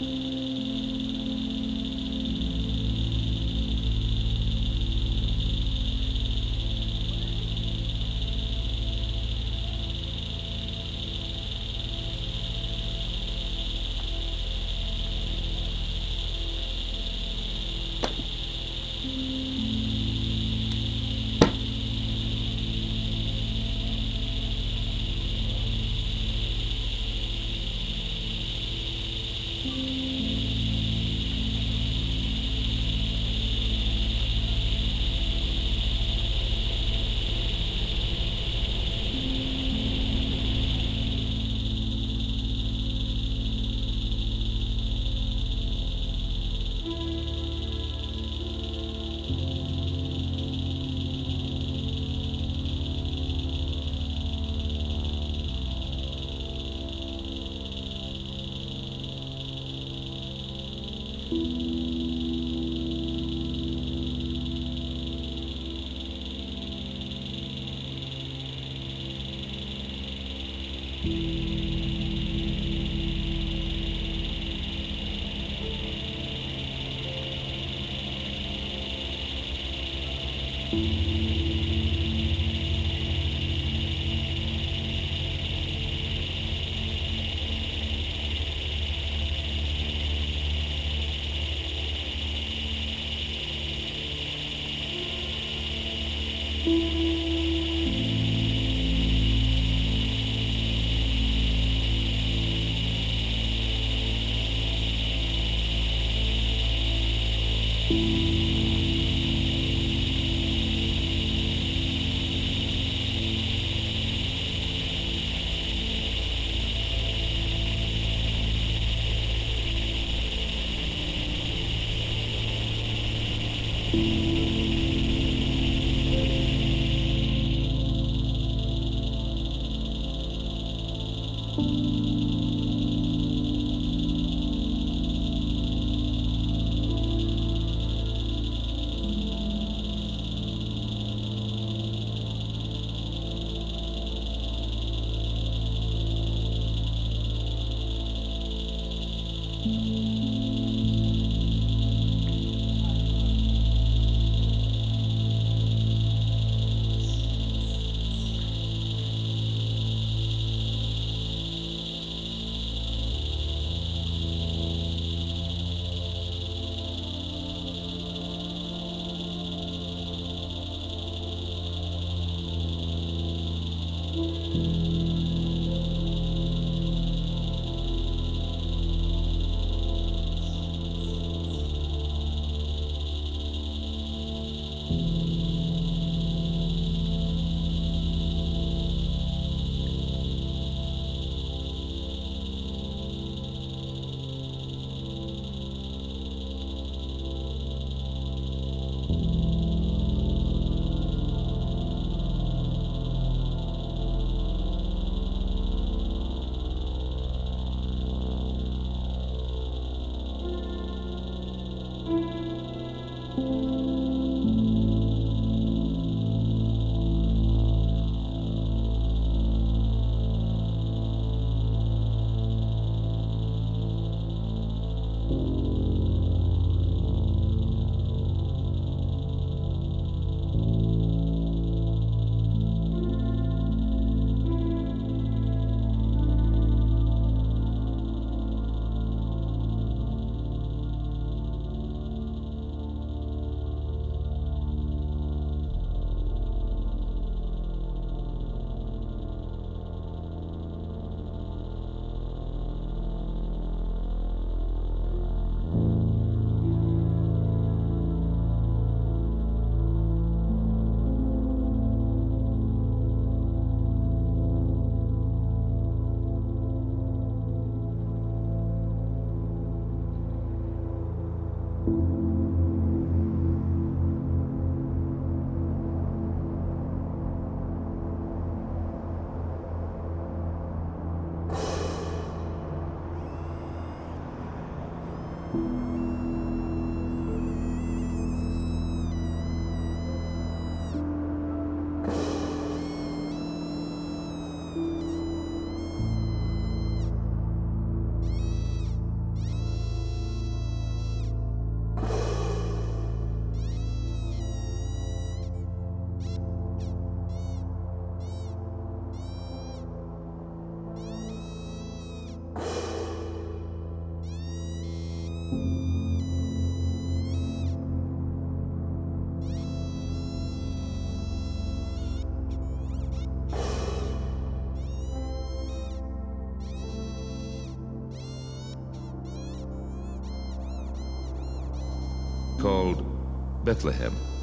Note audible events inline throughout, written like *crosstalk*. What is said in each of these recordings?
Mm-hmm. เ Bethlehem.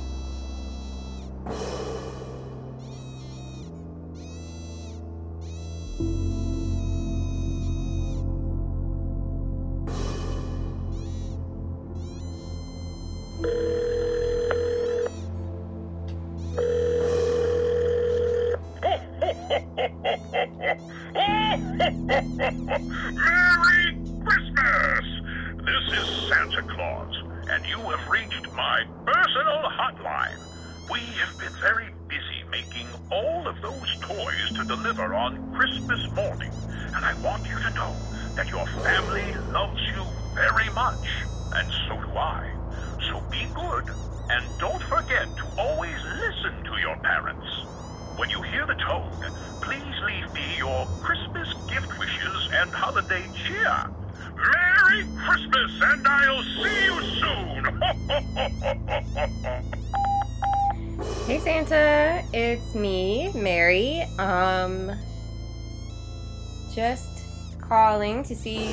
Calling to see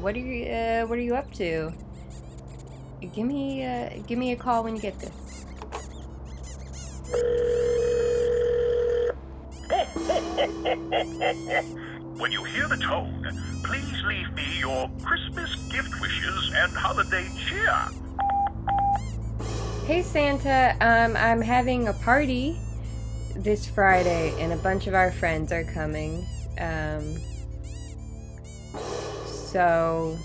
what are you uh, what are you up to? Give me uh, give me a call when you get this. when you hear the tone, please leave me your Christmas gift wishes and holiday cheer. Hey Santa, um I'm having a party this Friday and a bunch of our friends are coming. Um so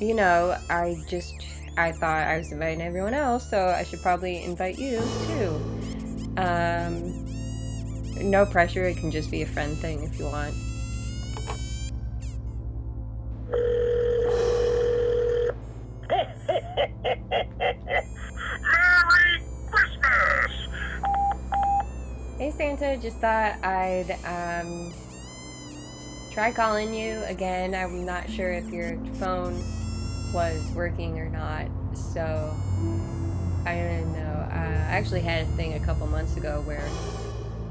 you know, I just I thought I was inviting everyone else, so I should probably invite you too. Um no pressure, it can just be a friend thing if you want. Hey Santa, just thought I'd um try calling you again. I'm not sure if your phone was working or not, so I don't know. I actually had a thing a couple months ago where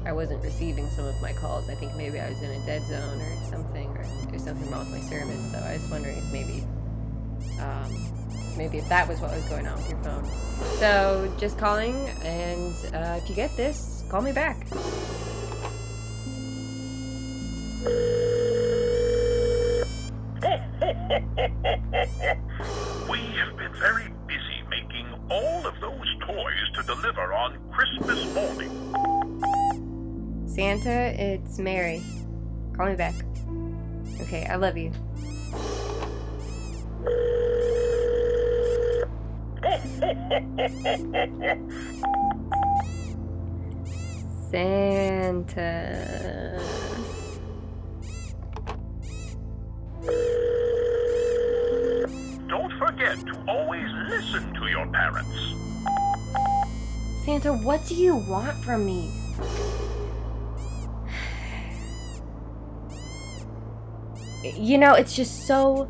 I wasn't receiving some of my calls. I think maybe I was in a dead zone or something, or there's something wrong with my service. So I was wondering if maybe, um, maybe if that was what was going on with your phone. So just calling, and uh, if you get this, call me back. We have been very busy making all of those toys to deliver on Christmas morning. Santa, it's Mary. Call me back. Okay, I love you. *laughs* Santa. Santa, what do you want from me? You know, it's just so.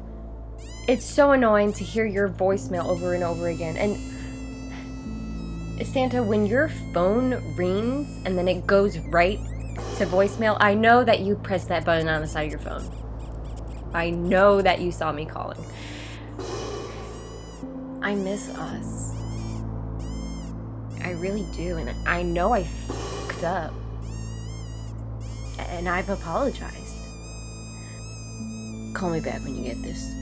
It's so annoying to hear your voicemail over and over again. And. Santa, when your phone rings and then it goes right to voicemail, I know that you pressed that button on the side of your phone. I know that you saw me calling. I miss us. I really do, and I know I fucked up. And I've apologized. Call me back when you get this.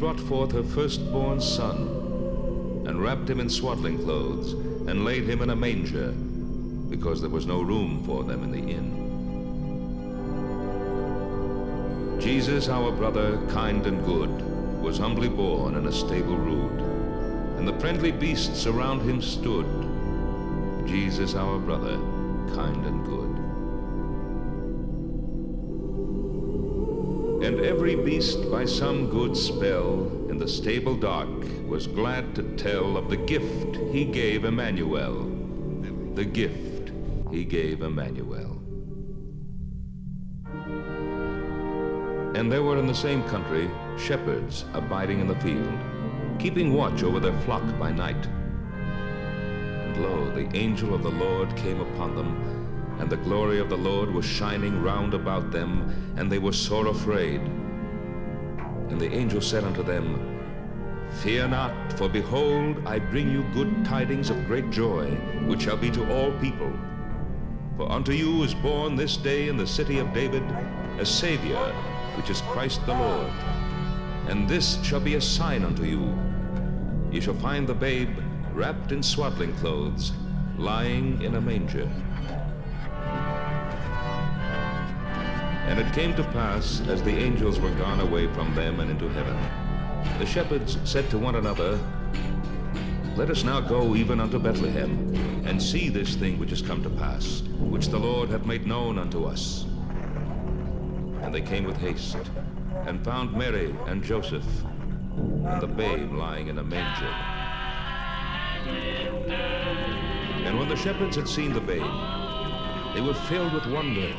Brought forth her firstborn son, and wrapped him in swaddling clothes, and laid him in a manger, because there was no room for them in the inn. Jesus, our brother, kind and good, was humbly born in a stable rude, and the friendly beasts around him stood. Jesus, our brother, kind and good. And every beast by some good spell in the stable dark was glad to tell of the gift he gave Emmanuel. The gift he gave Emmanuel. And there were in the same country shepherds abiding in the field, keeping watch over their flock by night. And lo, the angel of the Lord came upon them, and the glory of the Lord was shining round about them, and they were sore afraid. And the angel said unto them, Fear not, for behold, I bring you good tidings of great joy, which shall be to all people. For unto you is born this day in the city of David a Savior, which is Christ the Lord. And this shall be a sign unto you. Ye shall find the babe wrapped in swaddling clothes, lying in a manger. And it came to pass, as the angels were gone away from them and into heaven, the shepherds said to one another, Let us now go even unto Bethlehem, and see this thing which is come to pass, which the Lord hath made known unto us. And they came with haste, and found Mary and Joseph, and the babe lying in a manger. And when the shepherds had seen the babe, they were filled with wonder,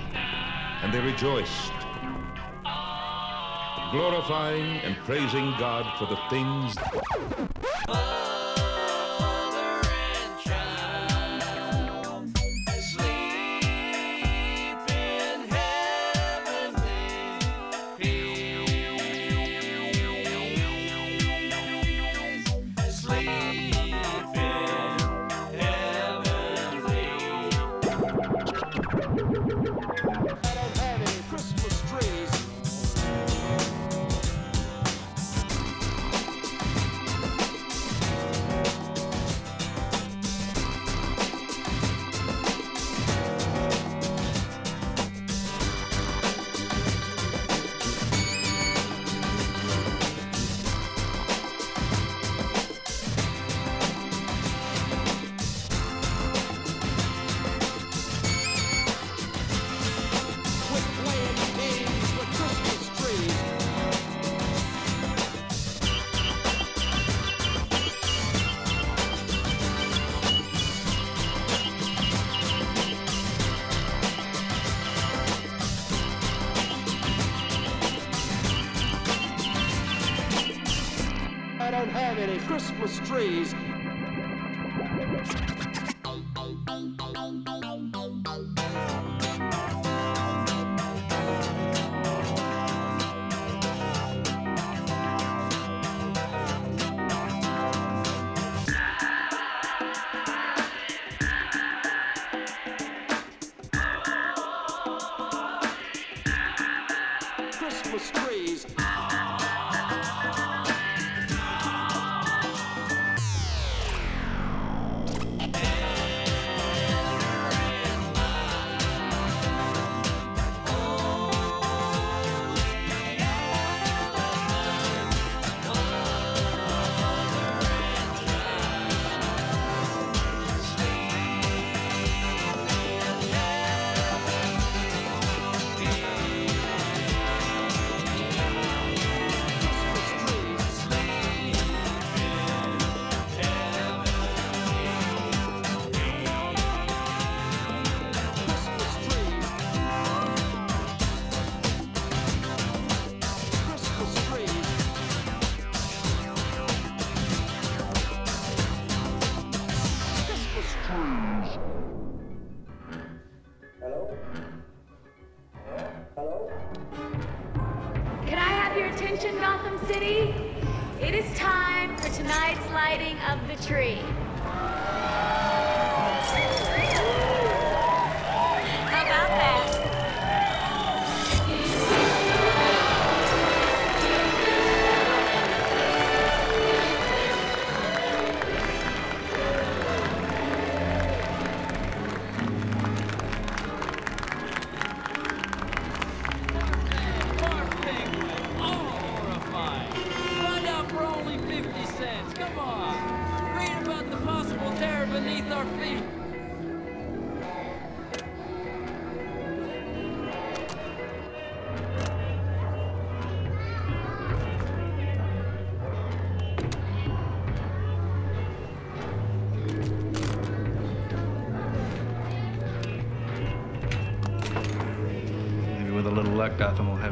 and they rejoiced, glorifying and praising God for the things trees.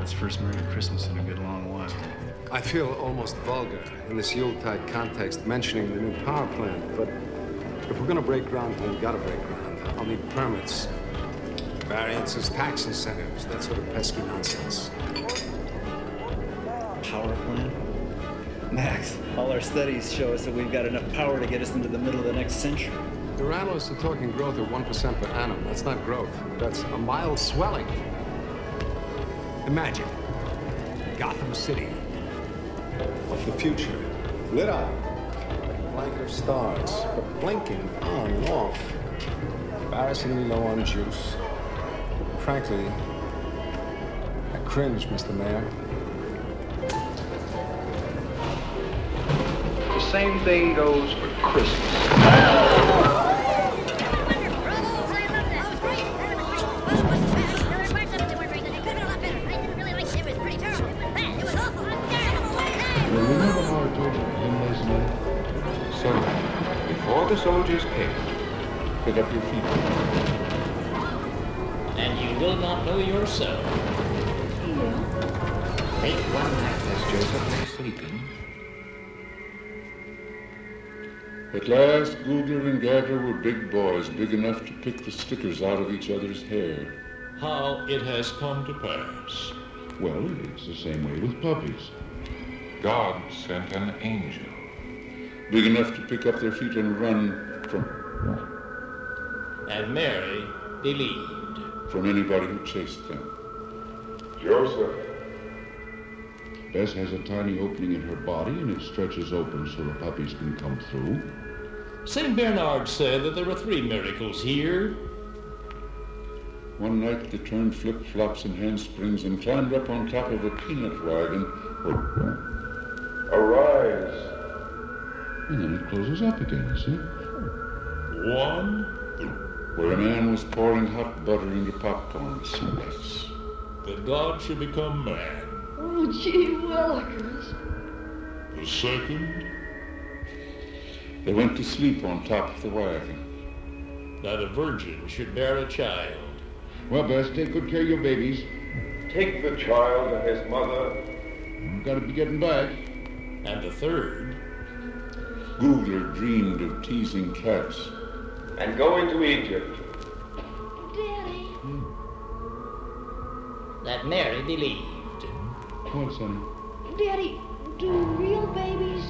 Gotham its first Merry Christmas in a good long while. I feel almost vulgar in this Yuletide context mentioning the new power plant, but if we're gonna break ground, then we gotta break ground. I'll need permits, variances, tax incentives, that sort of pesky nonsense. Power plant? Max, all our studies show us that we've got enough power to get us into the middle of the next century. The analysts are talking growth of 1% per annum. That's not growth. That's a mild swelling. Imagine Gotham City of the future, lit up like a blanket of stars, but blinking on and off. Embarrassingly low on juice. Frankly, I cringe, Mr. Mayor. The same thing goes for Christmas. The soldiers came, pick up your feet. And you will not know yourself. Wait one night as Joseph lay sleeping. At last, Googler and Gaggler were big boys, big enough to pick the stickers out of each other's hair. How it has come to pass. Well, it's the same way with puppies. God sent an angel. Big enough to pick up their feet and run from And Mary believed. from anybody who chased them. Joseph. Bess has a tiny opening in her body and it stretches open so the puppies can come through. St. Bernard said that there were three miracles here. One night they turned flip-flops and handsprings and climbed up on top of a peanut wagon. Arise! And then it closes up again, you see? One, Where a man was pouring hot butter into popcorn slices. that God should become man. Oh, gee willikers. The second? They went to sleep on top of the wagon. That a virgin should bear a child. Well, Bess, take good care of your babies. Take the child and his mother. We've got to be getting back. And the third, Googler dreamed of teasing cats. And going to Egypt. Hmm. Daddy. That Mary believed. What, sonny? Daddy, do real babies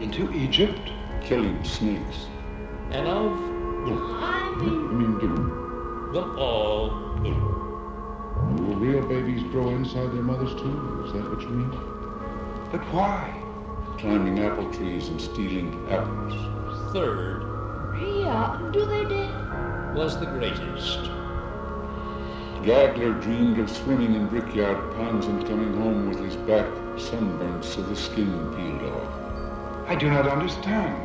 Into Egypt? Killing snakes. And of I I mean, mean, do, them all. do real babies grow inside their mothers too? Is that what you mean? But why? Climbing apple trees and stealing apples. Third yeah, do they, Dad? was the greatest. Gaggler dreamed of swimming in brickyard ponds and coming home with his back sunburned so the skin peeled off. I do not understand.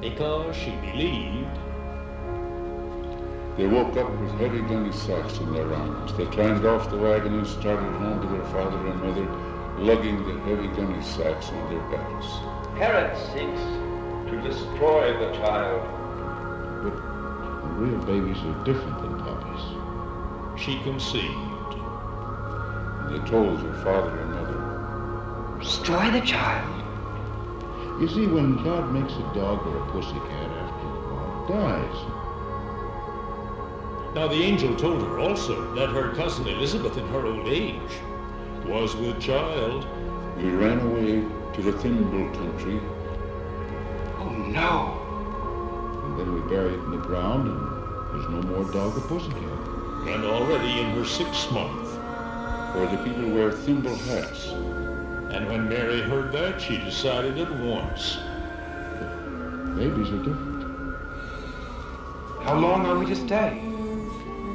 Because she believed They woke up with heavy gunny sacks in their arms. They climbed off the wagon and started home to their father and mother, lugging the heavy gunny sacks on their backs. Herod seeks to destroy the child. But real babies are different than puppies. she conceived. And they told her father and mother. Destroy the child. You see, when God makes a dog or a pussycat after a while, it dies. Now the angel told her also that her cousin Elizabeth in her old age was with child. We ran away to the Thimble country, Oh no. and then we buried it in the ground, and there's no more dog or pussycat. And already in her sixth month. Where the people wear thimble hats. And when Mary heard that, she decided at once. Babies are different. How long are we to stay?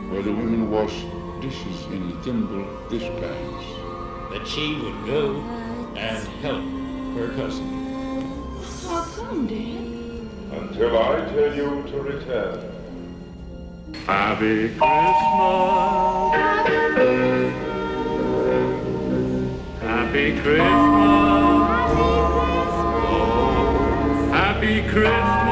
Where the women wash dishes in thimble dishpans. That she would go and help her cousin. How come, Dad? Until I tell you to return. Happy Christmas. Happy Christmas. Happy Christmas. New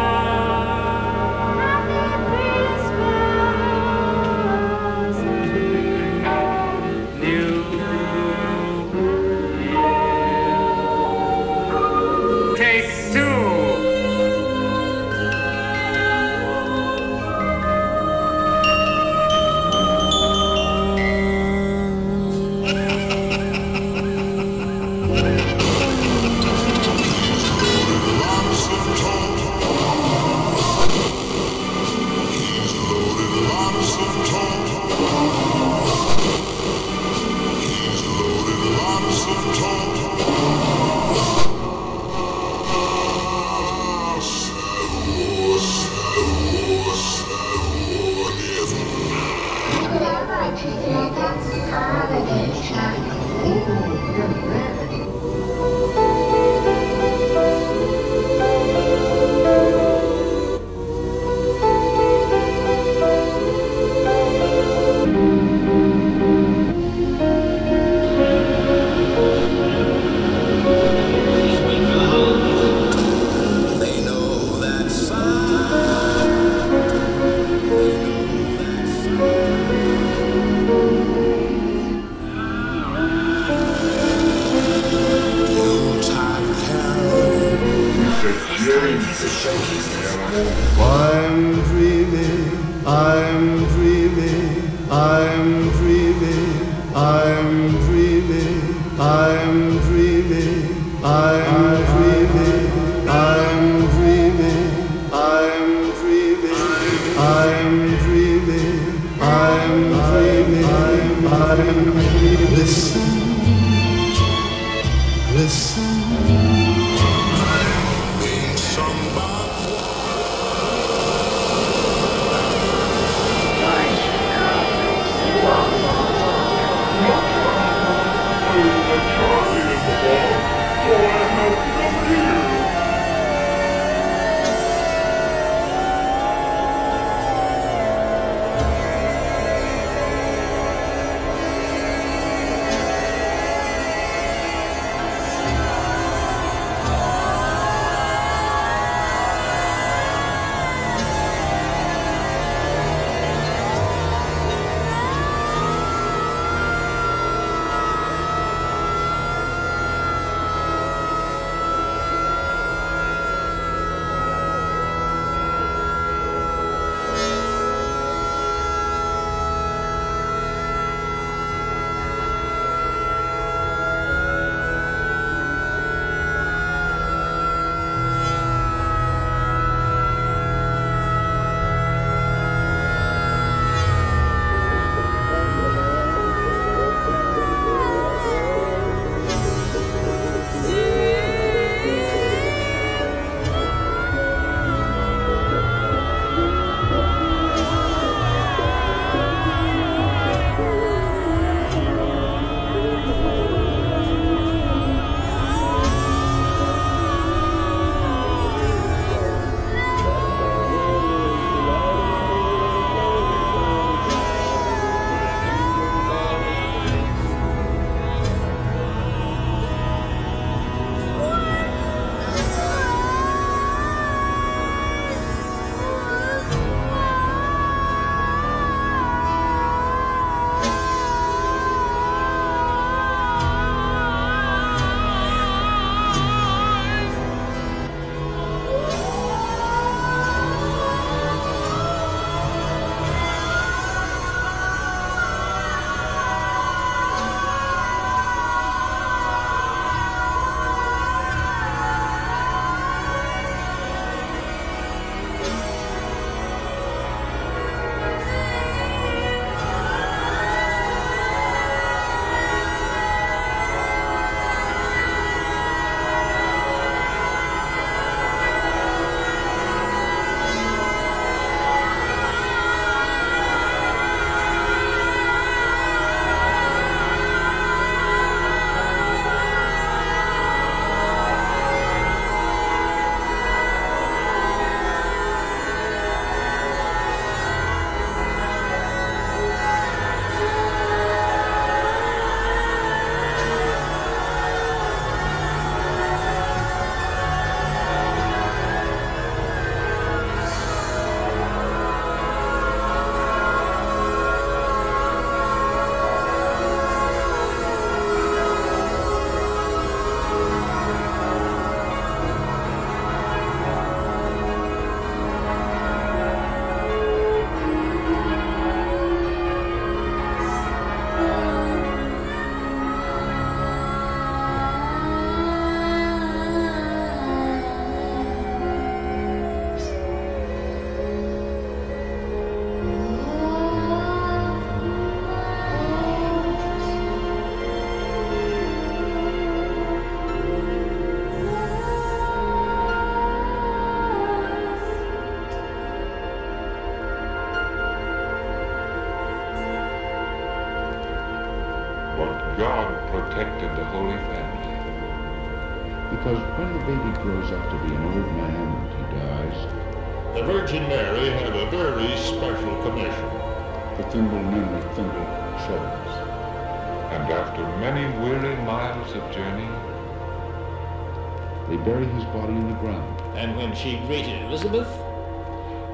they bury his body in the ground. And when she greeted Elizabeth,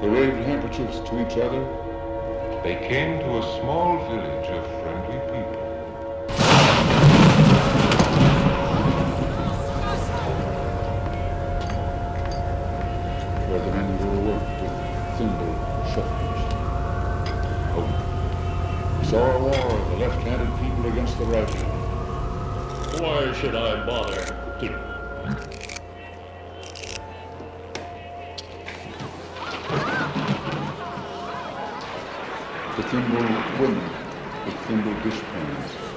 They waved handkerchiefs to each other. They came to a small village of friendly people. Where the men go to work with thimble shovels. Oh, we saw a war of the left-handed people against the right-handed. why should I bother The thimble women with thimble dishpans.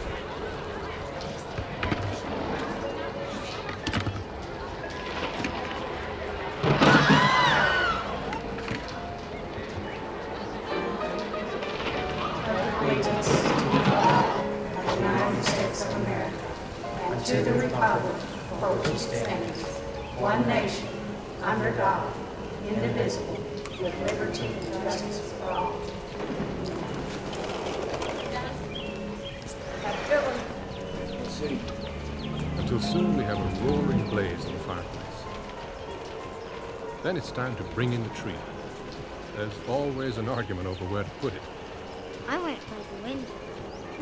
Bring in the tree. There's always an argument over where to put it. I want it by the window.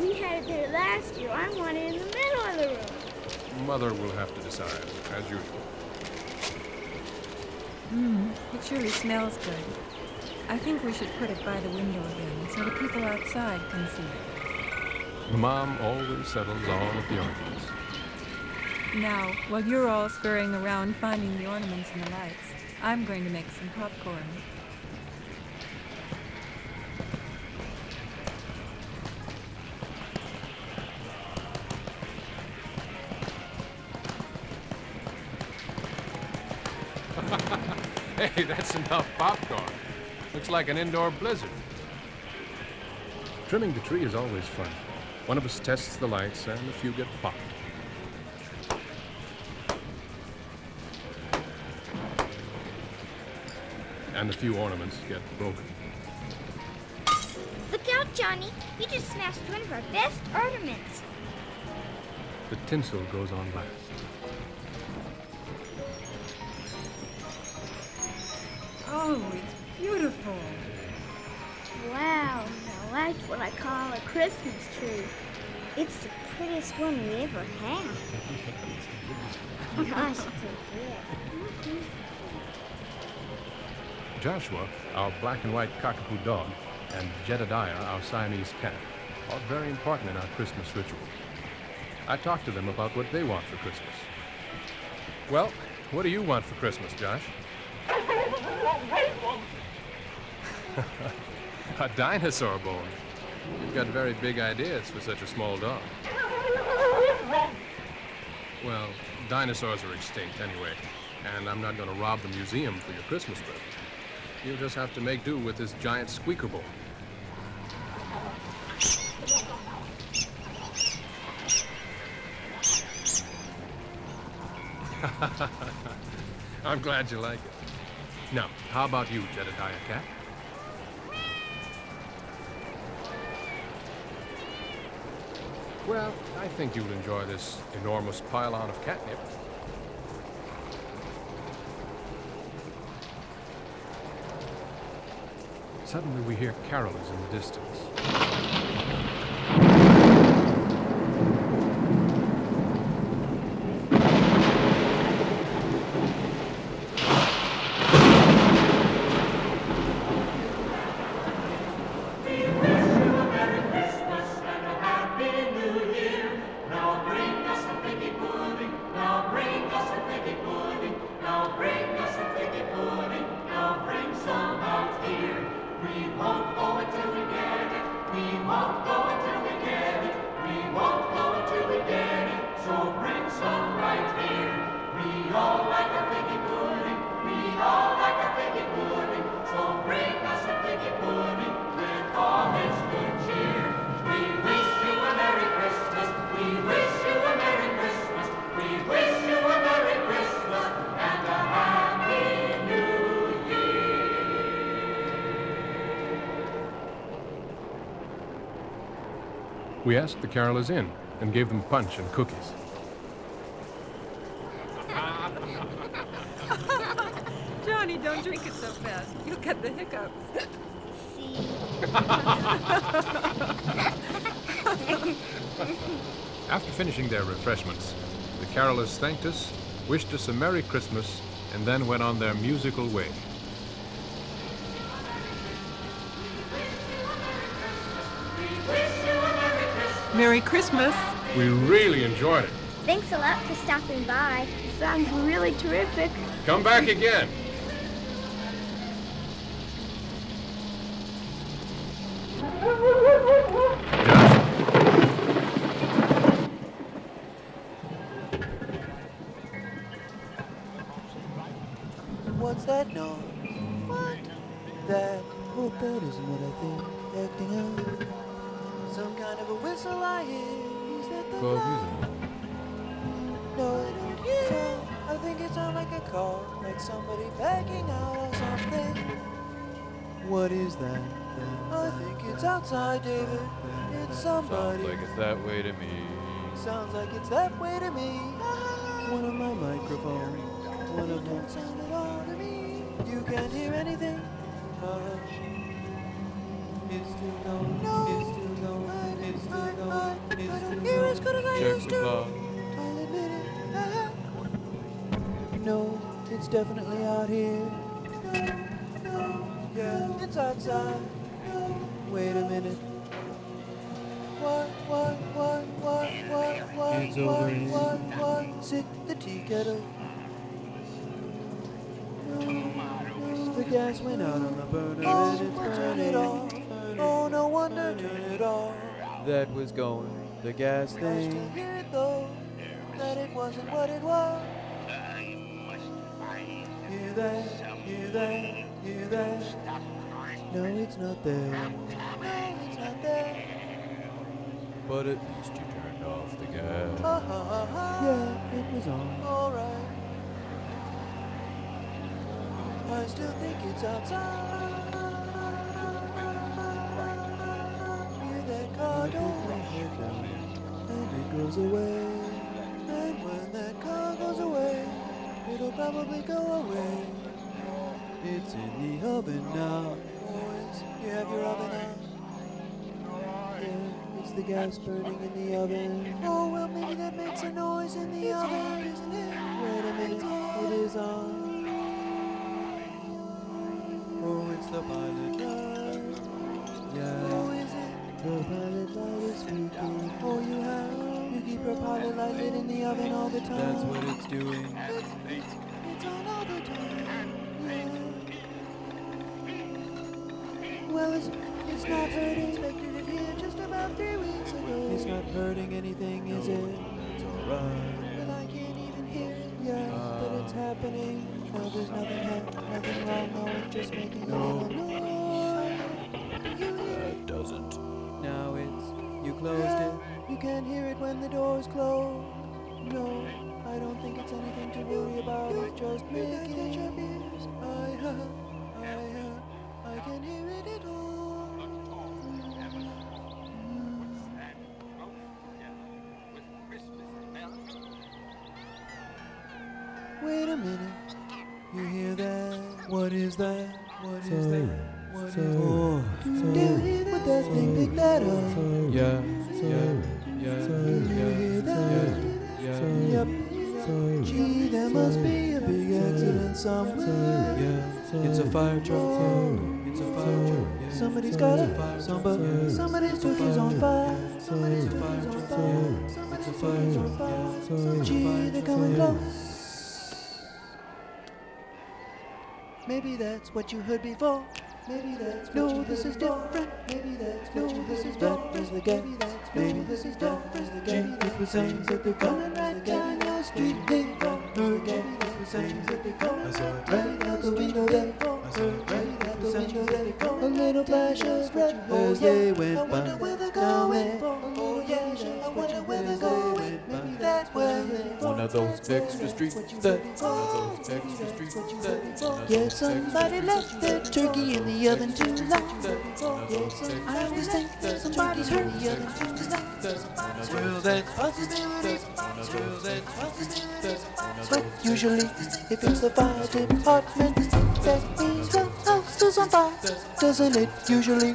We had it there last year. I want it in the middle of the room. Mother will have to decide, as usual. Mmm, it surely smells good. I think we should put it by the window again so the people outside can see it. Mom always settles all of the arguments. Now, while you're all scurrying around finding the ornaments and the lights, I'm going to make some popcorn. *laughs* hey, that's enough popcorn. Looks like an indoor blizzard. Trimming the tree is always fun. One of us tests the lights, and a few get popped. And a few ornaments get broken. Look out, Johnny. You just smashed one of our best ornaments. The tinsel goes on last. Oh, it's beautiful. Wow, now that's what I call a Christmas tree. It's the prettiest one we ever had. *laughs* Gosh, it's so big. Joshua, our black and white cockapoo dog, and Jedediah, our Siamese cat, are very important in our Christmas ritual. I talk to them about what they want for Christmas. Well, what do you want for Christmas, Josh? *laughs* a dinosaur bone. You've got very big ideas for such a small dog. Well, dinosaurs are extinct anyway, and I'm not going to rob the museum for your Christmas present. You'll just have to make do with this giant squeaker bone. *laughs* I'm glad you like it. Now, how about you, Jedediah Cat? Well, I think you'll enjoy this enormous pylon of catnip. Suddenly we hear carols in the distance. Asked the carolers in and gave them punch and cookies. *laughs* Johnny, don't drink it so fast. You'll get the hiccups. *laughs* After finishing their refreshments, the carolers thanked us, wished us a Merry Christmas, and then went on their musical way. Merry Christmas. We really enjoyed it. Thanks a lot for stopping by. Sounds really terrific. Come back again. Outside, David. It's somebody. Sounds like it's that way to me. Sounds like it's that way to me. One of my microphones. One of them sound at all to me. You can't hear anything. Uh, it's still going. It's still going. It's still going. It's still going. Hear as good as I Check used to. clock. I'll admit it. Uh-huh. No, it's definitely out here. Yeah, it's outside. Wait a minute. What, what, what, what, what, what, It's what, over here. what, what, sit the tea kettle. The gas went out on the burner and oh, it's burning. off. Oh, no wonder, turn it off. That was going, the gas thing. I still hear it though, that it wasn't what it was. Hear that, hear that, hear that. No, it's not there. No, it's not there. But at least you turned off the gas. Ha ha ha ha. Yeah, it was on. Alright. I still think it's outside. Hear that car door. And it goes away. And when that car goes away, it'll probably go away. It's in the oven now. You have your oven out. Yeah, it's the gas burning in the oven. Oh, well, maybe that makes a noise in the oven, isn't it? Wait a minute, it is on. Oh, it's the pilot light. Yeah. Oh, is it? The pilot light is speaking. Oh, you have. You keep your pilot light lit in the oven all the time. That's what it's doing. Hurting anything, is it? It's alright. Well, I can't even hear it. Yeah, but it's happening. No, there's nothing, ha- nothing wrong. No, it's just making no. a little noise. That doesn't. Now it's you closed it. You can't hear it when the door's closed. No, I don't think it's anything to worry about. It's just making. I, uh, *laughs* I, uh, I can hear it at all. Wait a minute. You hear that? What is that? What is that? What is Oh, Do you hear that? Would that thing pick that up? Yeah, yeah, yeah, You hear that? yeah, Yep. Gee, there must be a big accident somewhere. yeah. It's a fire truck. It's a fire. Somebody's got a fire. Somebody, somebody's took his on fire. Somebody's It's a took fire his on fire. Somebody's It's a took his fire on fire. Gee, they're coming close. Maybe that's what you heard before. Maybe that's no, this is different. Maybe that's you this is different. Is the gap. Maybe this is different. Is the gap. It was saying that they're coming right down your street. They don't heard it. It was saying that they're coming right out the window there. Right out the window there. A little flash of red as they went by. I wonder where they're going. Of those extra streets that. One of those extra streets that. Yeah, somebody left their turkey in the oven too long. that. One of Yeah, I always think somebody's hurt the other. Well, that's well, that's But usually, if it's the fire department, that means the house is on fire, doesn't it? Usually,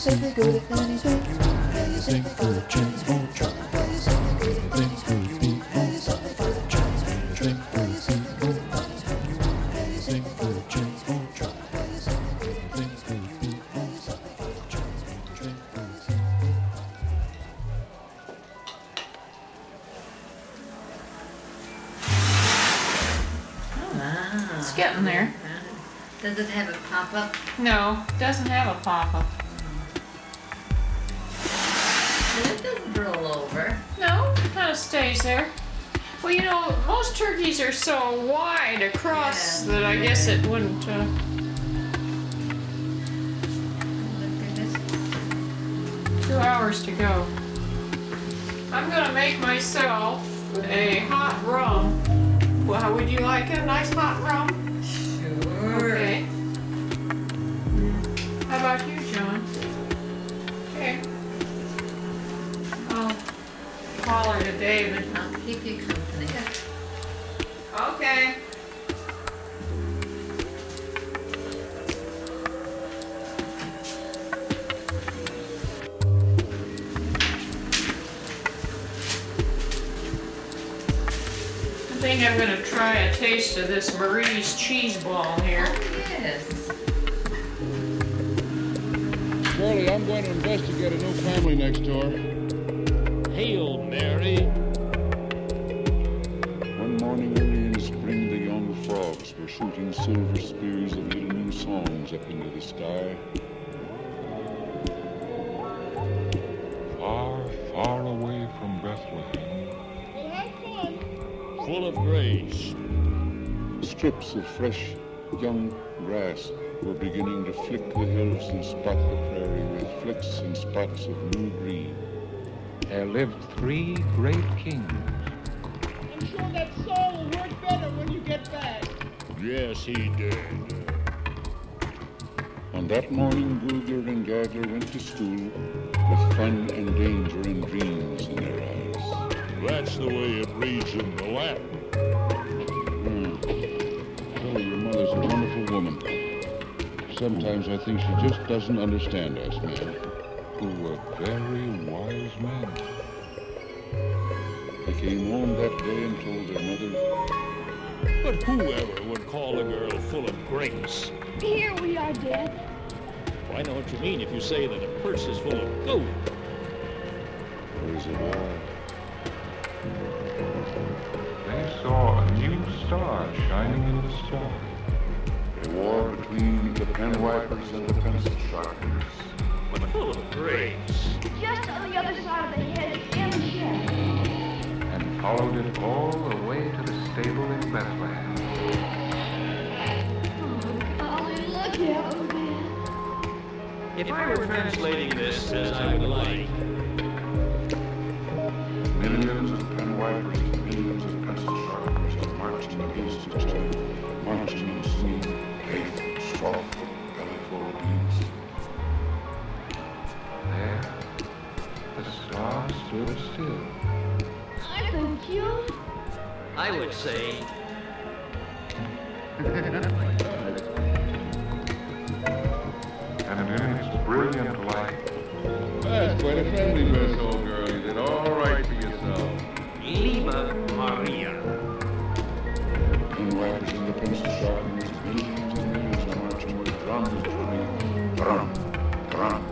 said they go to anything. Well, you said the fire truck on a drug Well, you said they go to anything. Well, you said the fire truck on a drug Well, you said they go anything. Well, you said the fire truck on a drug Well, you said they go to anything. Well, you said the fire truck on a drug It's getting there. Does it have a pop-up? No, it doesn't have a pop-up. Stays there. Well, you know, most turkeys are so wide across that I guess it wouldn't. Uh... Two hours to go. I'm gonna make myself a hot rum. Well, how would you like a nice hot rum? Sure. Okay. David. I'll keep you company. Okay. I think I'm gonna try a taste of this Marie's cheese ball here. Oh, yes. Shirley, I'm going to investigate a new family next door. Shooting silver spears of little new songs up into the sky. Far, far away from Bethlehem, Full of grace. strips of fresh young grass were beginning to flick the hills and spot the prairie with flicks and spots of new green. There lived three great kings. I'm sure that soul will work better when you get back. Yes, he did. On that morning, Googler and Gaggler went to school with fun and danger and dreams in their eyes. That's the way it reads in the Latin. Oh, your mother's a wonderful woman. Sometimes I think she just doesn't understand us, man. Who a very wise man. They came home that day and told their mother, But whoever call a girl full of grace? Here we are, Dad. Well, I know what you mean if you say that a purse is full of gold. Where's it all? They saw a new star shining in the sky. A war between the pen wipers and the pencil sharpeners. Full of grace. Just on the other side of the hedge in the shed. and followed it all the way to the stable in Bethlehem. If I were translating this as I would like, Millions of pen wipers and millions of pencil sharpeners are marching against each other, marching and singing, painful, sorrowful, bellyful of beans. There, the star stood still. I think you. I would say Pen wipers and the pencil sharpeners, millions and millions are marching with drums drumming. Drum, drum,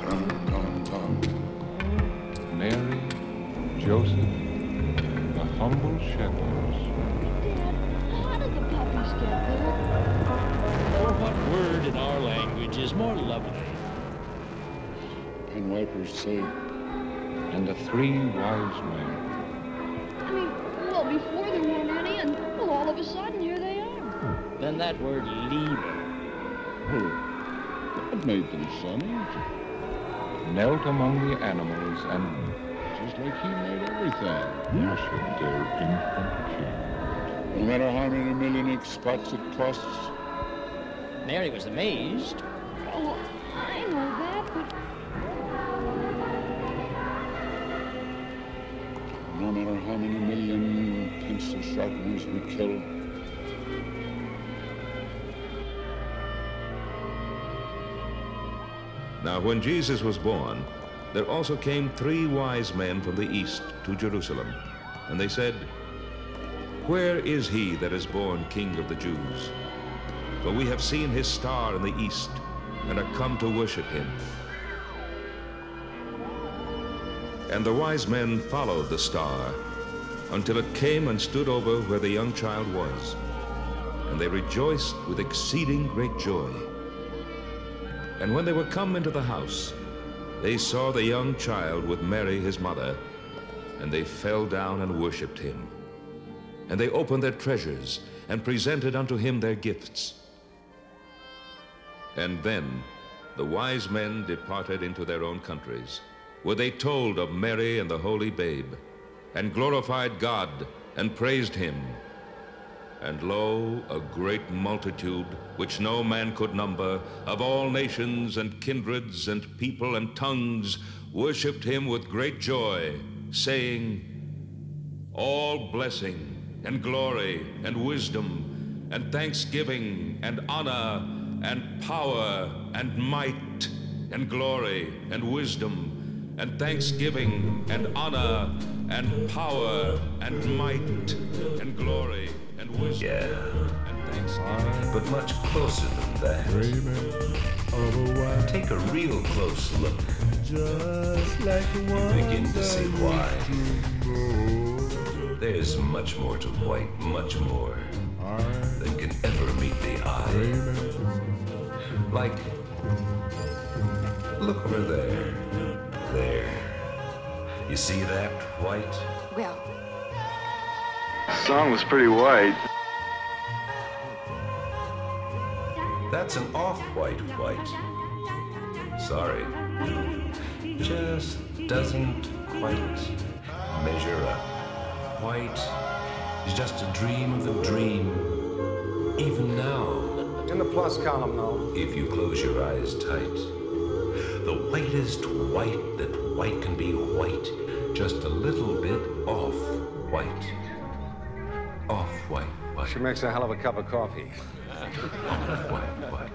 drum, drum, drum. Mary, Joseph, the humble shepherds, How did the puppies get there? or what word in our language is more lovely? pen wipers say, and the three wise men. I mean, well, before there weren't any, and well, all of a sudden, here they are. Then that word Liebe. Oh, hmm. that made them sons. Knelt among the animals and just like he made everything. Worshipped their infant king. No matter how many million ink spots it costs, Mary was amazed. Oh, I know that, but no matter how many million pencil sharpeners we kill, Now, when Jesus was born, there also came three wise men from the east to Jerusalem. And they said, Where is he that is born King of the Jews? For we have seen his star in the east and are come to worship him. And the wise men followed the star until it came and stood over where the young child was. And they rejoiced with exceeding great joy. And when they were come into the house, they saw the young child with Mary his mother, and they fell down and worshipped him. And they opened their treasures and presented unto him their gifts. And then the wise men departed into their own countries, where they told of Mary and the holy babe, and glorified God and praised him. And lo, a great multitude, which no man could number, of all nations and kindreds and people and tongues, worshipped him with great joy, saying, All blessing and glory and wisdom and thanksgiving and honor and power and might and glory and wisdom and thanksgiving and honor and power and might and glory Yeah. But much closer than that. Take a real close look. Begin to see why. There's much more to white, much more than can ever meet the eye. Like, look over there. There. You see that white? Well, Song was pretty white. That's an off-white white. Sorry. Just doesn't quite measure up. White is just a dream of a dream. Even now. In the plus column, though. If you close your eyes tight. The whitest white that white can be white. Just a little bit off white. Off white, white. She makes a hell of a cup of coffee. *laughs* Off white, white.